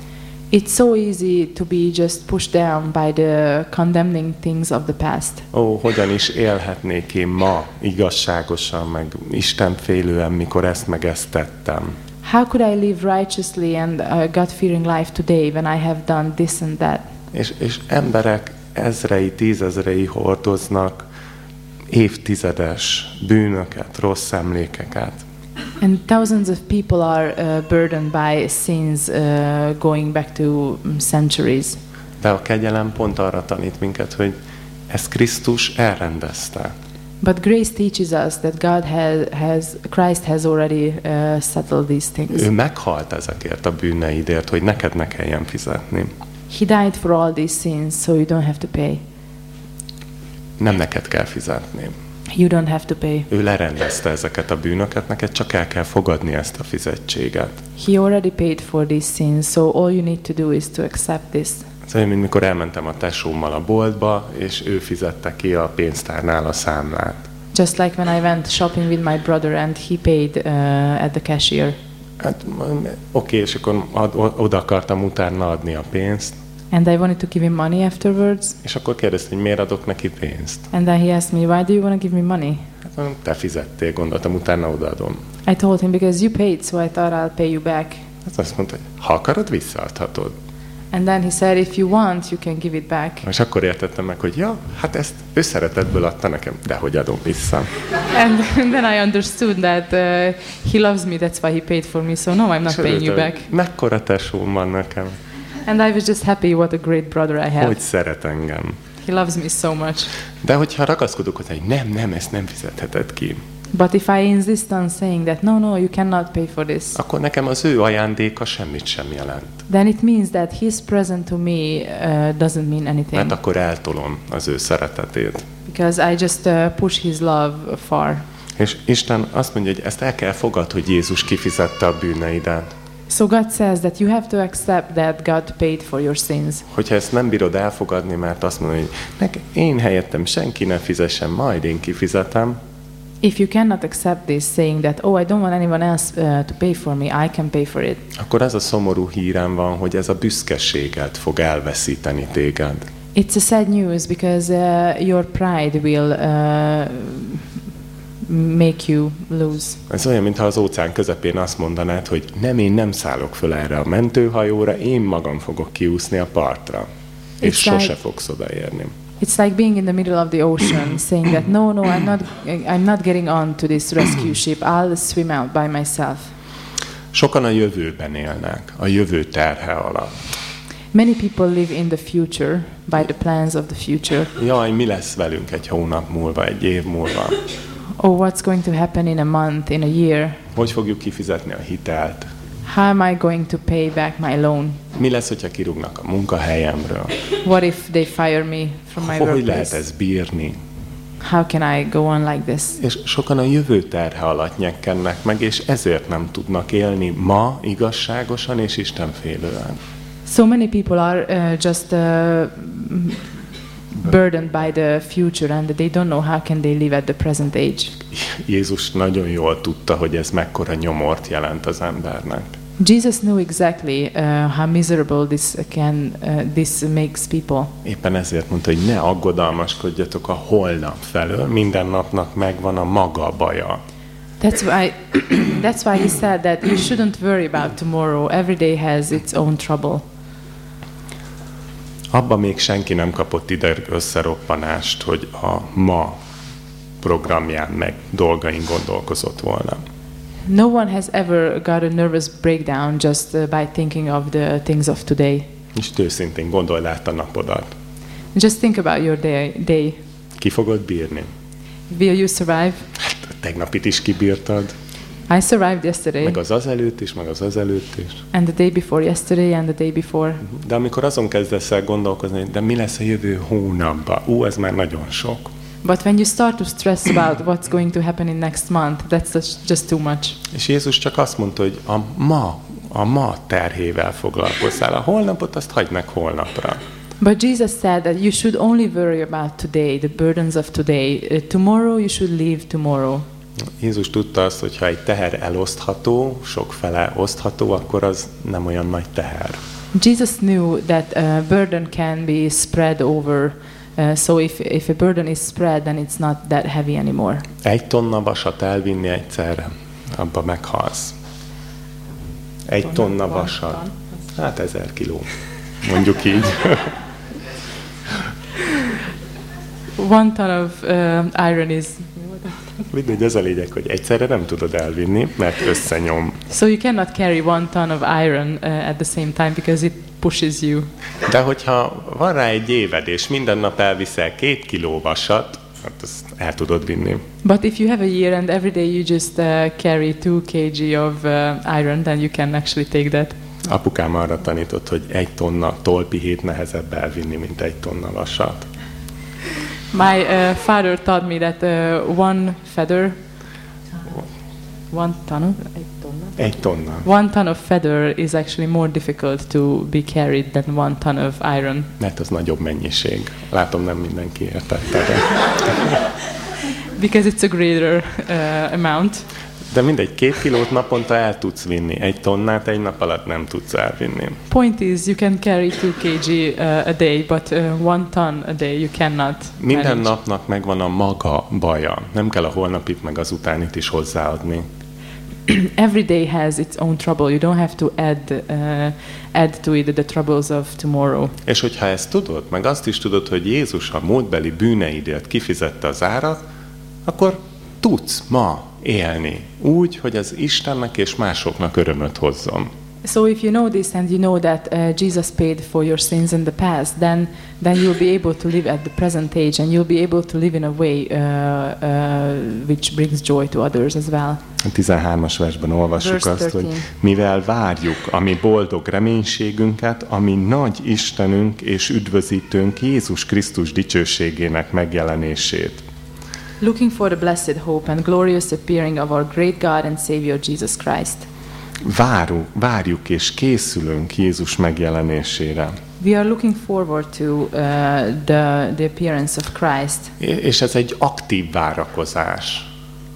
It's so easy to be just pushed down by the condemning things of the past. Ó, hogyan is élhetnék én ma igazságosan, meg Istenfélően, mikor ezt meg ezt tettem. How could I live righteously and uh, God-fearing life today when I have done this and that? És, és emberek ezrei, tízezrei hordoznak évtizedes bűnöket, rossz emlékeket. And thousands of people are uh, burdened by sins uh, going back to um, centuries. De a kegyelem pont arra tanít minket, hogy ezt Krisztus elrendezte. But grace teaches us that God has, has Christ has already uh, settled these things. Ő meghalt ezekért a bűneidért, hogy neked ne kelljen fizetni. He died for all these sins, so you don't have to pay. Nem neked kell fizetni. You don't have to pay. Ő lerendezte ezeket a bűnöket, neked csak el kell fogadni ezt a fizetséget. He already paid for these sins, so all you need to do is to accept this. Ez olyan, mint mikor elmentem a tesómmal a boltba, és ő fizette ki a pénztárnál a számlát. Just like when I went shopping with my brother and he paid uh, at the cashier. Hát oké, okay, és akkor ad, oda akartam utána adni a pénzt, And I wanted to give him money afterwards. és akkor kérdezte, hogy miért adok neki pénzt. And then he asked me, Why do you want to give me money? Hát mondom, te fizettél, gondoltam, utána odaadom. I told him, Because you paid, so I thought I'll pay you back. Hát azt mondta, hogy ha akarod, visszaadhatod. And then he said, If you want, you can give it back. És akkor értettem meg, hogy ja, hát ezt ő szeretetből adta nekem, de hogy adom vissza. And then I understood that uh, he loves me, that's why he paid for me. So no, I'm not paying you back. Mekkora tesóm van nekem, And I was just happy what a great brother I have. hogy szeret engem. He loves me so much. De hogyha ragaszkodok hozzá, hogy nem, nem, ezt nem fizetheted ki, But if I insist on saying that, no, no, you cannot pay for this, akkor nekem az ő ajándéka semmit sem jelent. then it means that his present to me uh, doesn't mean anything. Mert akkor eltolom az ő szeretetét. Because I just uh, push his love far. És Isten azt mondja, hogy ezt el kell fogad, hogy Jézus kifizette a bűneidet. So God says that you have to accept that God paid for your sins. Hogyha ezt nem bírod elfogadni, mert azt mondod, hogy nek, én helyettem senki ne fizessen, majd én kifizetem, If you cannot accept this, saying that, oh, I don't want anyone else uh, to pay for me, I can pay for it, akkor ez a szomorú hírem van, hogy ez a büszkeséget fog elveszíteni téged. it's a sad news because uh, your pride will uh, make you lose. Ez olyan, mintha az óceán közepén azt mondanád, hogy nem, én nem szállok föl erre a mentőhajóra, én magam fogok kiúszni a partra. És It's sose like- fogsz odaérni. It's like being in the middle of the ocean, saying that no, no, I'm not, I'm not getting on to this rescue ship. I'll swim out by myself. Sokan a jövőben élnek, a jövő terhe alatt. Many people live in the future by the plans of the future. Jaj, mi lesz velünk egy hónap múlva, egy év múlva? Oh, what's going to happen in a month, in a year? Hogy fogjuk kifizetni a hitelt? How am I going to pay back my loan? Mi lesz, hogyha kirúgnak a munkahelyemről? What if they fire me from my Hogy lehet workplace? ez bírni? How can I go on like this? És sokan a jövő terhe alatt nyekkennek meg, és ezért nem tudnak élni ma igazságosan és istenfélően. So many people are uh, just uh, burdened by the future and they don't know how can they live at the present age. Jézus nagyon jól tudta, hogy ez mekkora nyomort jelent az embernek. Jesus knew exactly uh, how miserable this can uh, this makes people. Éppen ezért mondta, hogy ne aggodalmaskodjatok a holnap felől, minden napnak megvan a maga baja. That's why that's why he said that you shouldn't worry about tomorrow. Every day has its own trouble. Abba még senki nem kapott ide összeroppanást, hogy a ma programján, meg dolgain gondolkozott volna. No one has ever got a nervous breakdown just uh, by thinking of the things of today. És őszintén gondold át a napodat. Just think about your day. day. Ki fogod bírni? Will you survive? Hát a tegnapit is kibírtad, I survived yesterday, meg az azelőtt is, meg az azelőtt is. and the day before yesterday, and the day before. De amikor azon kezdesz el gondolkozni, de mi lesz a jövő hónapban? Ú, ez már nagyon sok. But when you start to stress about what's going to happen in next month, that's just, too much. És Jézus csak azt mondta, hogy a ma, a ma terhével foglalkozzál. A holnapot azt hagyd meg holnapra. But Jesus said that you should only worry about today, the burdens of today. Uh, tomorrow you should leave tomorrow. Jézus tudta azt, hogy ha egy teher elosztható, sok fele osztható, akkor az nem olyan nagy teher. Jesus knew that a burden can be spread over. Uh, so if, if a burden is spread, then it's not that heavy anymore. Egy tonna vasat elvinni egyszerre, abba meghalsz. Egy tonna vasat. Hát ezer kiló. Mondjuk így. One ton of uh, iron is. Mindegy, az a lényeg, hogy egyszerre nem tudod elvinni, mert összenyom. So you cannot carry one ton of iron uh, at the same time because it pushes you. De hogyha van rá egy éved, és minden nap elviszel két kiló vasat, hát azt el tudod vinni. But if you have a year and every day you just uh, carry two kg of uh, iron, then you can actually take that. Apukám arra tanított, hogy egy tonna tolpihét nehezebb elvinni, mint egy tonna vasat. My uh, father taught me that uh, one feather, one ton of, Egy tonna. one ton of feather is actually more difficult to be carried than one ton of iron. Mert az nagyobb mennyiség. Látom, nem mindenki értette, de, Because it's a greater uh, amount. De mindegy, két kilót naponta el tudsz vinni. Egy tonnát egy nap alatt nem tudsz elvinni. Point is, you can carry two kg uh, a day, but uh, one ton a day you cannot Minden manage. napnak megvan a maga baja. Nem kell a holnapit meg az utánit is hozzáadni. Every day has its own trouble. You don't have to add uh, add to it the troubles of tomorrow. És hogyha ezt tudod, meg azt is tudod, hogy Jézus a múltbeli bűneidért kifizette az árat, akkor tudsz ma élni úgy, hogy az Istennek és másoknak örömöt hozzon. So if you know this and you know that uh, Jesus paid for your sins in the past, then then you'll be able to live at the present age and you'll be able to live in a way uh, uh, which brings joy to others as well. A 13-as versben olvassuk Verse azt, hogy 13. mivel várjuk a mi boldog reménységünket, ami nagy Istenünk és üdvözítőnk Jézus Krisztus dicsőségének megjelenését. Looking for the blessed hope and glorious appearing of our great God and Savior Jesus Christ. Várunk, várjuk és készülünk Jézus megjelenésére. We are looking forward to uh, the, the appearance of Christ. És ez egy aktív várakozás.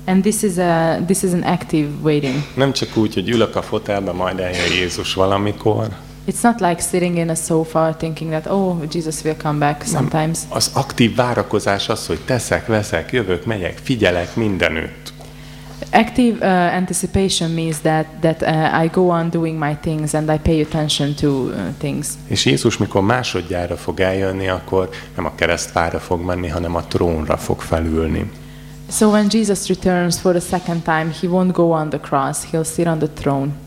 And this is, a, this is an active waiting. Nem csak úgy, hogy ülök a fotelbe, majd eljön Jézus valamikor. It's not like sitting in a sofa thinking that, oh, Jesus will come back sometimes. Az aktív várakozás az, hogy teszek, veszek, jövök, megyek, figyelek mindenütt. Active uh, anticipation means that, that uh, I go on doing my things and I pay attention to uh, things. És Jézus, mikor másodjára fog eljönni, akkor nem a keresztfára fog menni, hanem a trónra fog felülni. So when Jesus returns for the second time, he won't go on the cross, he'll sit on the throne.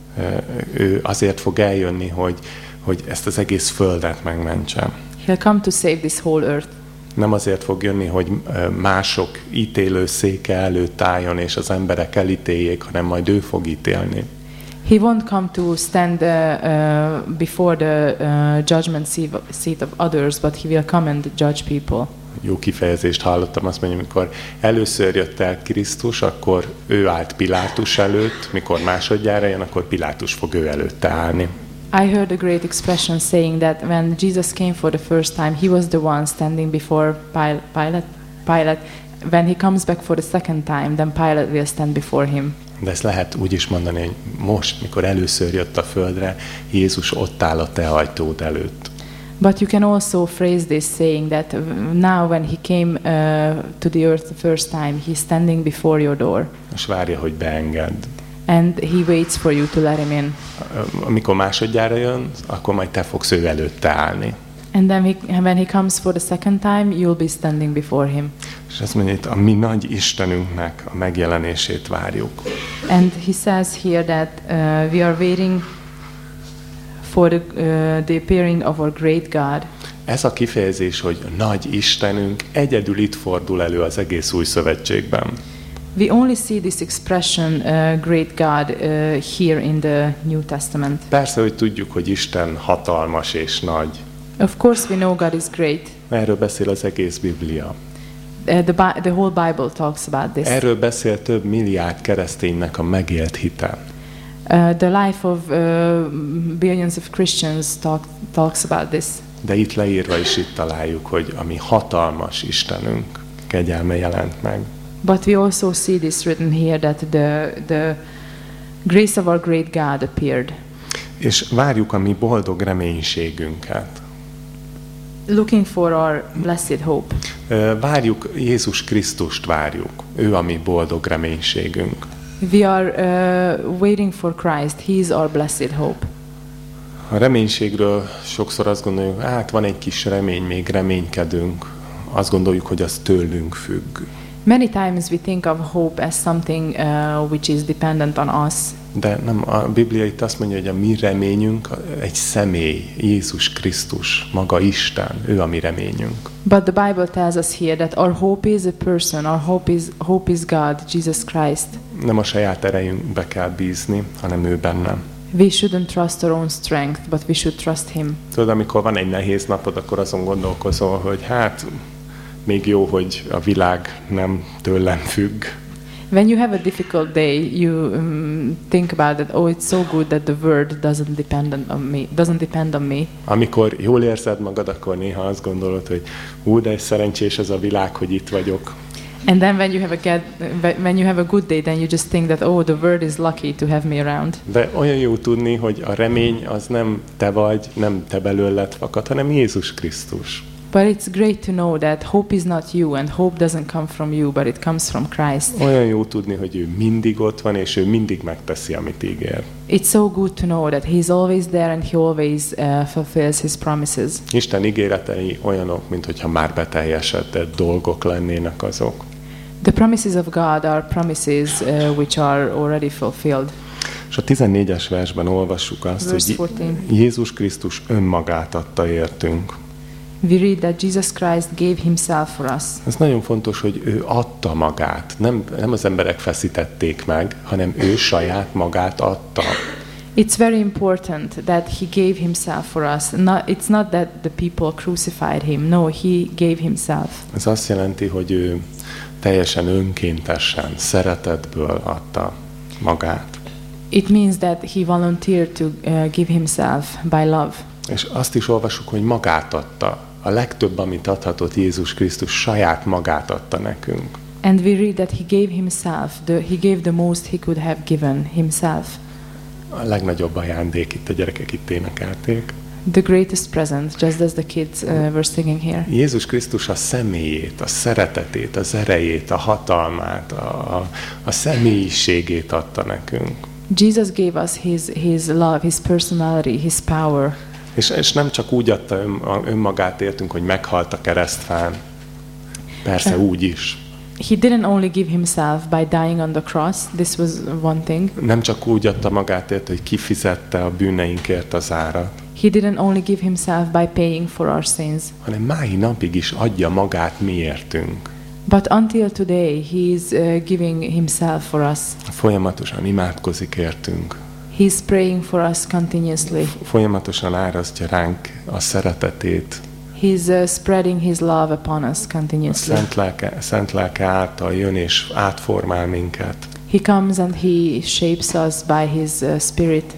Ő azért fog eljönni, hogy, hogy ezt az egész földet megmentse. He'll come to save this whole earth. Nem azért fog jönni, hogy mások ítélő széke előtt álljon, és az emberek elítéljék, hanem majd ő fog ítélni. He won't come to stand uh, uh, before the uh, judgment seat of others, but he will come and judge people. Jó kifejezést hallottam, azt mondja, amikor először jött el Krisztus, akkor ő állt Pilátus előtt, mikor másodjára jön, akkor Pilátus fog ő előtte állni. I heard a great expression saying that when Jesus came for the first time, he was the one standing before Pil- Pilate. Pilate. When he comes back for the second time, then Pilate will stand before him. De ezt lehet úgy is mondani, hogy most, mikor először jött a földre, Jézus ott áll a te ajtód előtt. But you can also phrase this saying that uh, now when he came uh, to the earth the first time, he's standing before your door És várja, hogy beengedd. and he waits for you to let him in. Amikor másodjára jön, akkor majd te fogsz ő előtte állni. And then he, when he comes for the second time, you'll be standing before him. És ezt mondja, itt a mi nagy Istenünknek a megjelenését várjuk. And he says here that uh, we are waiting for the, uh, the appearing of our great God. Ez a kifejezés, hogy nagy Istenünk egyedül itt fordul elő az egész új szövetségben. We only see this expression, uh, great God, uh, here in the New Testament. Persze, hogy tudjuk, hogy Isten hatalmas és nagy. Of course, we know God is great. Erről beszél az egész Biblia. Uh, the, Bi- the whole Bible talks about this. Erről beszél több milliárd kereszténynek a megélt hite. Uh, the life of uh, billions of Christians talk, talks about this. De itt leírva is itt találjuk, hogy a mi hatalmas Istenünk kegyelme jelent meg. But we also see this written here that the, the grace of our great God appeared. És várjuk a mi boldog reménységünket. Looking for our blessed hope. Ö, Várjuk Jézus Krisztust várjuk. Ő a mi boldog reménységünk. We are uh, waiting for Christ. He is our blessed hope. A reménységről sokszor azt gondoljuk, hát van egy kis remény, még reménykedünk. Azt gondoljuk, hogy az tőlünk függ. Many times we think of hope as something uh, which is dependent on us. De nem, a Biblia itt azt mondja, hogy a mi reményünk egy személy, Jézus Krisztus, maga Isten, ő a mi reményünk. But the Bible tells us here that our hope is a person, our hope is, hope is God, Jesus Christ. Nem a saját erejünkbe kell bízni, hanem ő bennem. We shouldn't trust our own strength, but we should trust Him. Tudod, amikor van egy nehéz napod, akkor azon gondolkozol, hogy hát még jó, hogy a világ nem tőlem függ. When you have a difficult day, you um, think about it. Oh, it's so good that the word doesn't depend on me. Doesn't depend on me. Amikor jól érzed magad, akkor néha azt gondolod, hogy hú, de szerencsés ez a világ, hogy itt vagyok. And then when you have a get, when you have a good day, then you just think that oh, the word is lucky to have me around. De olyan jó tudni, hogy a remény az nem te vagy, nem te belőled fakad, hanem Jézus Krisztus. But it's great to know that hope is not you and hope doesn't come from you, but it comes from Christ. Olyan jó tudni, hogy ő mindig ott van, és ő mindig megteszi, amit ígér. It's so good to know that He's always there and He always uh, fulfills His promises. Isten ígéretei olyanok, mint hogyha már beteljesedett dolgok lennének azok. The promises of God are promises uh, which are already fulfilled. És a 14-es versben olvassuk azt, Verse hogy 14. Jézus Krisztus önmagát adta értünk. We read that Jesus Christ gave Himself for us. Ez nagyon fontos, hogy ő adta magát. Nem, nem az emberek feszítették meg, hanem ő saját magát adta. It's very important that He gave Himself for us. Not, it's not that the people crucified Him. No, He gave Himself. Ez azt jelenti, hogy ő teljesen önkéntesen, szeretetből adta magát. It means that He volunteered to uh, give Himself by love. És azt is olvasjuk, hogy magát adta. A legtöbb, amit adhatott Jézus Krisztus, saját magát adta nekünk. And we read that He gave Himself. The, he gave the most He could have given Himself. A legnagyobb ajándék, itt a gyerekek itt énekelték. The greatest present, just as the kids uh, were singing here. Jézus Krisztus a személyét, a szeretetét, az erejét, a hatalmát, a, a, a személyiségét adta nekünk. Jesus gave us his, his love, his personality, his power. És, és nem csak úgy adta ön, önmagát értünk, hogy meghalt a keresztfán. Persze úgy is. He didn't only give himself by dying on the cross, this was one thing. Nem csak úgy adta magát ért, hogy kifizette a bűneinkért az árat, He didn't only give himself by paying for our sins, hanem mái napig is adja magát miértünk. but until today, he is uh, giving himself for us. Folyamatosan imádkozik értünk. He's praying for us continuously. Folyamatosan árasztja ránk a szeretetét. He's uh, spreading his love upon us A continuously. szent lelke, szent lelke által jön és átformál minket. He comes and he shapes us by his uh, spirit.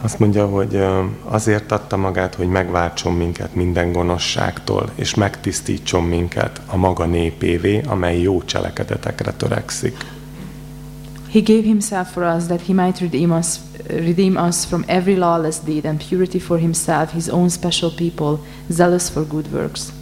Azt mondja, hogy azért adta magát, hogy megváltson minket minden gonoszságtól, és megtisztítson minket a maga népévé, amely jó cselekedetekre törekszik. He gave himself for us that he might redeem us, redeem us from every lawless deed and purity for himself, his own special people, zealous for good works.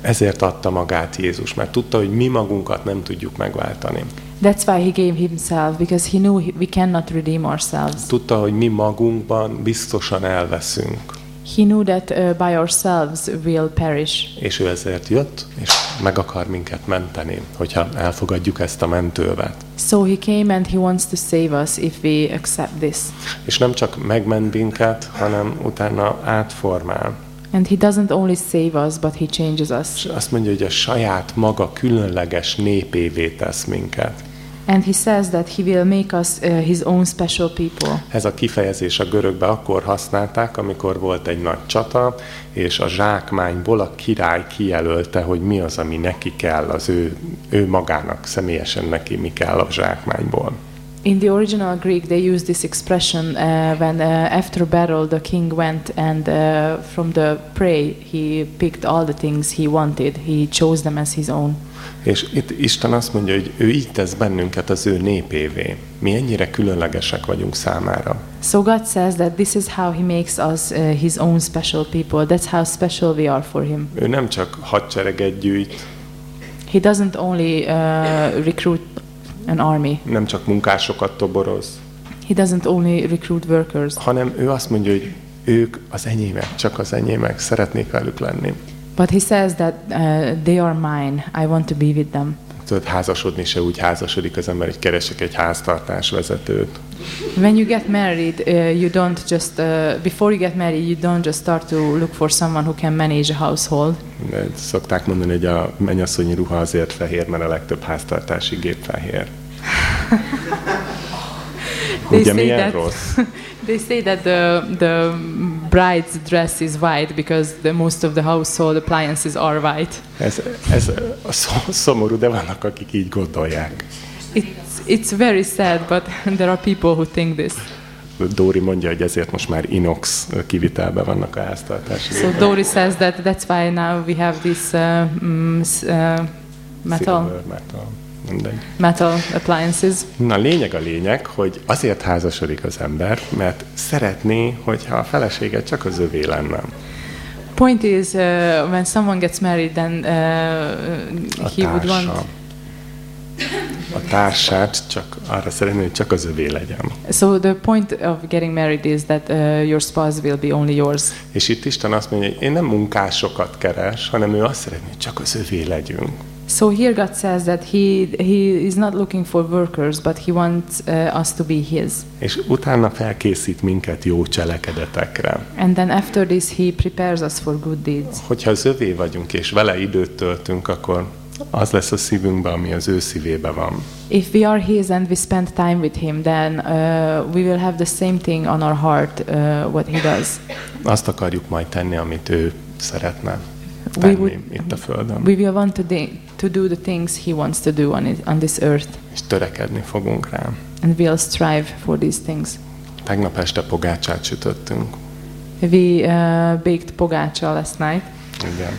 Ezért adta magát Jézus, mert tudta, hogy mi magunkat nem tudjuk megváltani. That's why he gave himself, because he knew we cannot redeem ourselves. Tudta, hogy mi magunkban biztosan elveszünk. He knew that uh, by ourselves we'll perish. És ő ezért jött, és meg akar minket menteni, hogyha elfogadjuk ezt a mentővet. So he came and he wants to save us if we accept this. És nem csak megment minket, hanem utána átformál. And he doesn't only save us, but he changes us. És azt mondja, hogy a saját maga különleges népévé tesz minket. And he says that he will make us uh, his own special people. Ez a kifejezés a görögbe akkor használták, amikor volt egy nagy csata, és a zsákmányból a király kijelölte, hogy mi az, ami neki kell, az ő, ő magának, személyesen neki mi kell a zsákmányból. In the original Greek, they use this expression uh, when uh, after battle the king went and uh, from the prey he picked all the things he wanted. He chose them as his own. És itt Isten azt mondja, hogy ő így tesz bennünket az ő népévé. Mi ennyire különlegesek vagyunk számára. So God says that this is how he makes us uh, his own special people. That's how special we are for him. Ő nem csak hadsereget gyűjt, He doesn't only uh, recruit an army. nem csak munkásokat toboroz, He doesn't only recruit workers. hanem ő azt mondja, hogy ők az enyémek, csak az enyémek, szeretnék velük lenni. But he says that uh, they are mine. I want to be with them. Tudod, házasodni se úgy házasodik az ember, hogy keresek egy háztartásvezetőt. When you get married, uh, you don't just uh, before you get married, you don't just start to look for someone who can manage a household. Szokták mondani, hogy a mennyasszonyi ruha azért fehér, mert a legtöbb háztartási gép fehér. They Ugye say milyen that- rossz? They say that the the bride's dress is white because the most of the household appliances are white. Ez, ez szomorú, de vannak, akik így gondolják. It's it's very sad, but there are people who think this. Dóri mondja, hogy ezért most már inox kivitelben vannak a háztartási So Dory says that that's why now we have this uh, s- uh, metal Silver, metal. Mindegy. metal appliances. Na, lényeg a lényeg, hogy azért házasodik az ember, mert szeretné, hogyha a felesége csak az övé lenne. Point is, uh, when someone gets married, then uh, A he would want. A társát csak arra szeretné, hogy csak az övé legyen. So the point of getting married is that uh, your spouse will be only yours. És itt Isten azt mondja, hogy én nem munkásokat keres, hanem ő azt szeretné, hogy csak az övé legyünk. So here God says that he he is not looking for workers, but he wants uh, us to be his. És utána felkészít minket jó cselekedetekre. And then after this, he prepares us for good deeds. Hogyha az övé vagyunk, és vele időt töltünk, akkor az lesz a szívünkben, ami az ő szívébe van. If we are his and we spend time with him, then uh, we will have the same thing on our heart, uh, what he does. Azt akarjuk majd tenni, amit ő szeretne We tenni would, itt a Földön. we will want to, to do the things he wants to do on, it, on this earth, És törekedni fogunk rá. and we'll strive for these things. Tegnap este pogácsát sütöttünk. We uh, baked pogácsa last night, Igen.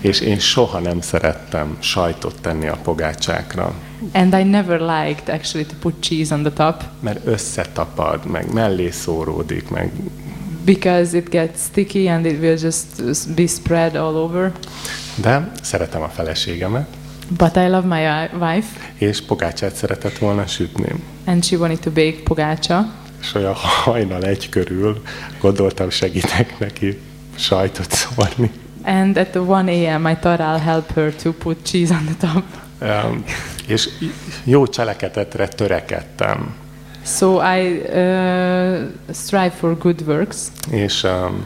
És én soha nem szerettem sajtot tenni a pogácsákra, and I never liked actually to put cheese on the top mert összetapad, meg mellé szóródik, meg because it gets sticky and it will just be spread all over. de szeretem a feleségemet, But I love my wife, és pogácsát szeretett volna sütni. and she wanted to bake pogácsa. És olyan hajnal egy körül gondoltam segítek neki sajtot szórni. And at the 1 a.m., I thought I'll help her to put cheese on the top. Um, és jó cselekedetre törekedtem. So I uh, strive for good works. És um,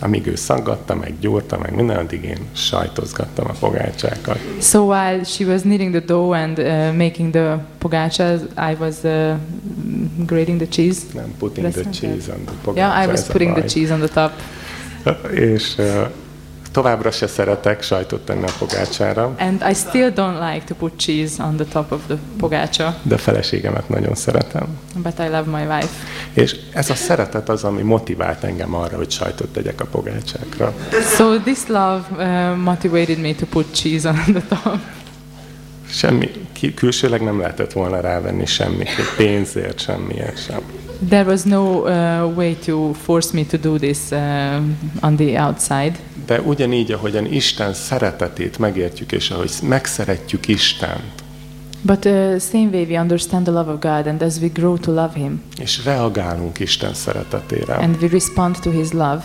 amíg ő szaggatta, meg gyúrta, meg minden, addig én sajtozgattam a pogácsákat. So while she was kneading the dough and uh, making the pogacha, I was uh, grating the cheese. Nem putting the cheese on the pogácsa. Yeah, I was putting the cheese on the top. És uh, továbbra se szeretek sajtot tenni a pogácsára, And I still don't like to put cheese on the top of the pogacha, de a feleségemet nagyon szeretem. but I love my wife. És ez a szeretet az, ami motivált engem arra, hogy sajtot tegyek a pogácsákra. So this love uh, motivated me to put cheese on the top. Semmi, külsőleg nem lehetett volna rávenni semmit, pénzért, semmiért sem. There was no uh, way to force me to do this uh, on the outside. De ugyanígy, ahogyan Isten szeretetét megértjük, és ahogy megszeretjük Istent, But uh, same way we understand the love of God, and as we grow to love Him, és reagálunk Isten szeretetére, and we respond to His love,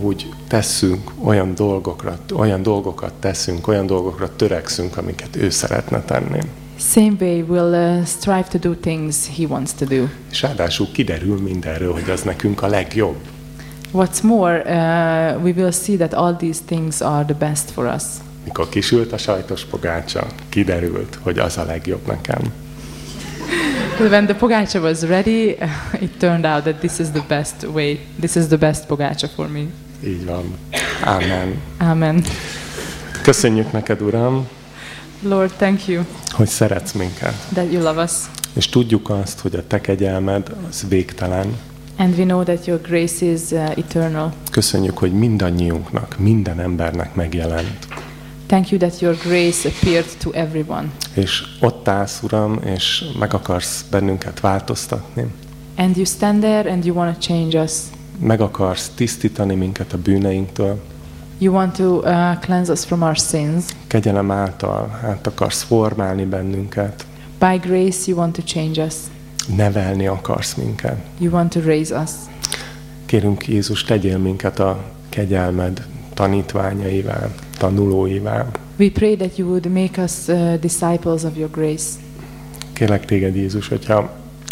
úgy tesszünk, olyan dolgokra, olyan dolgokat teszünk, olyan dolgokra törekszünk, amiket ő szeretne tenni. Same way, we'll uh, strive to do things He wants to do. És ráadásul kiderül mindenről, hogy az nekünk a legjobb. What's more, uh, we will see that all these things are the best for us. Mikor kisült a sajtos pogácsa, kiderült, hogy az a legjobb nekem. When the pogacha was ready, it turned out that this is the best way. This is the best pogacha for me. Így van. Ámen. Amen. Köszönjük neked, Uram, Lord, thank you hogy szeretsz minket. that you love us. És tudjuk azt, hogy a te kegyelmed az végtelen. And we know that your grace is uh, eternal. Köszönjük, hogy mindannyiunknak, minden embernek megjelent. Thank you that your grace appeared to everyone. És ott állsz, Uram, és meg akarsz bennünket változtatni. And you stand there and you want to change us. Meg akarsz tisztítani minket a bűneinktől. You want to uh, cleanse us from our sins. Kegyelem által át akarsz formálni bennünket. By grace, you want to change us. Nevelni akarsz minket. You want to raise us. Kérünk Jézus, tegyél minket a kegyelmed tanítványaivá, tanulóivá. We pray that you would make us uh, disciples of your grace. Kérlek téged, Jézus, hogyha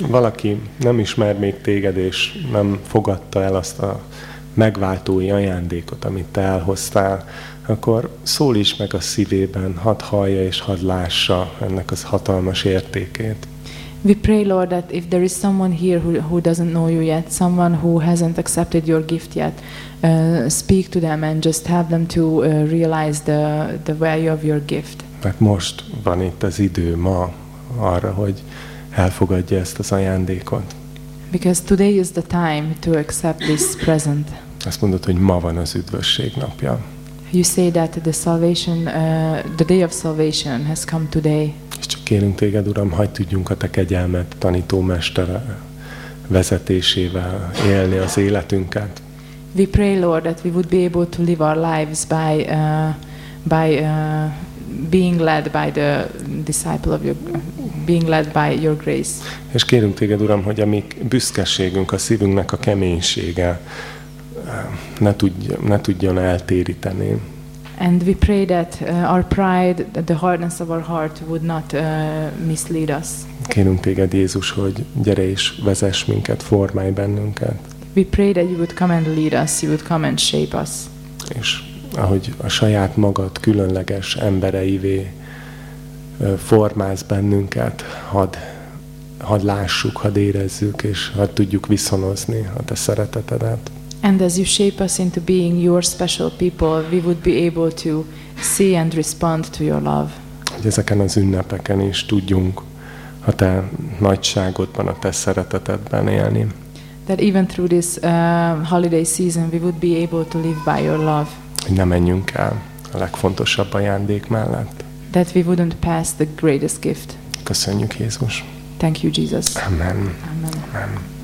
valaki nem ismer még téged, és nem fogadta el azt a megváltói ajándékot, amit te elhoztál, akkor szólíts meg a szívében, hadd hallja és hadd lássa ennek az hatalmas értékét. We pray, Lord, that if there is someone here who, who doesn't know you yet, someone who hasn't accepted your gift yet, uh, speak to them and just have them to uh, realize the, the value of your gift. Mert most van itt az idő ma arra, hogy elfogadja ezt az ajándékot. Because today is the time to accept this present. Azt mondod, hogy ma van az üdvösség napja. You say that the salvation, uh, the day of salvation has come today. És csak kérünk téged, Uram, hagyd tudjunk a te kegyelmet tanítómestere vezetésével élni az életünket. We pray, Lord, that we would be able to live our lives by, uh, by uh, being led by the disciple of your, being led by your grace. És kérünk téged, Uram, hogy a mi büszkeségünk, a szívünknek a keménysége eh, ne, tudj, ne tudjon eltéríteni. And we pray that uh, our pride, that the hardness of our heart would not uh, mislead us. Kérünk téged, Jézus, hogy gyere és vezess minket, formálj bennünket. We pray that you would come and lead us, you would come and shape us. És ahogy a saját magad különleges embereivé ö, formálsz bennünket, hadd, hadd lássuk, hadd érezzük, és hadd tudjuk viszonozni a te szeretetedet. And as you shape us into being your special people, we would be able to see and respond to your love. Hogy ezeken az ünnepeken is tudjunk a te nagyságodban, a te szeretetedben élni. That even through this uh, holiday season, we would be able to live by your love. Hogy ne menjünk el a legfontosabb ajándék mellett. That we wouldn't pass the greatest gift. Köszönjük, Jézus. Thank you, Jesus. Amen. Amen. Amen.